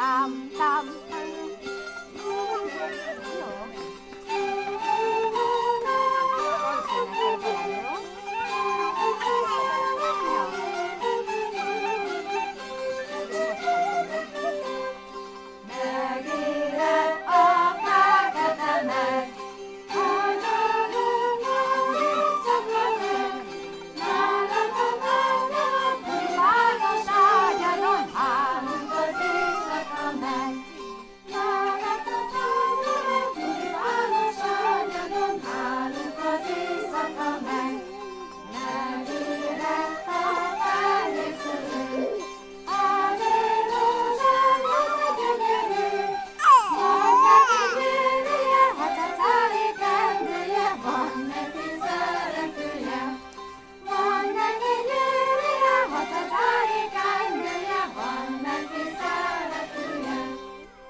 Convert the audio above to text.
tam tam tam.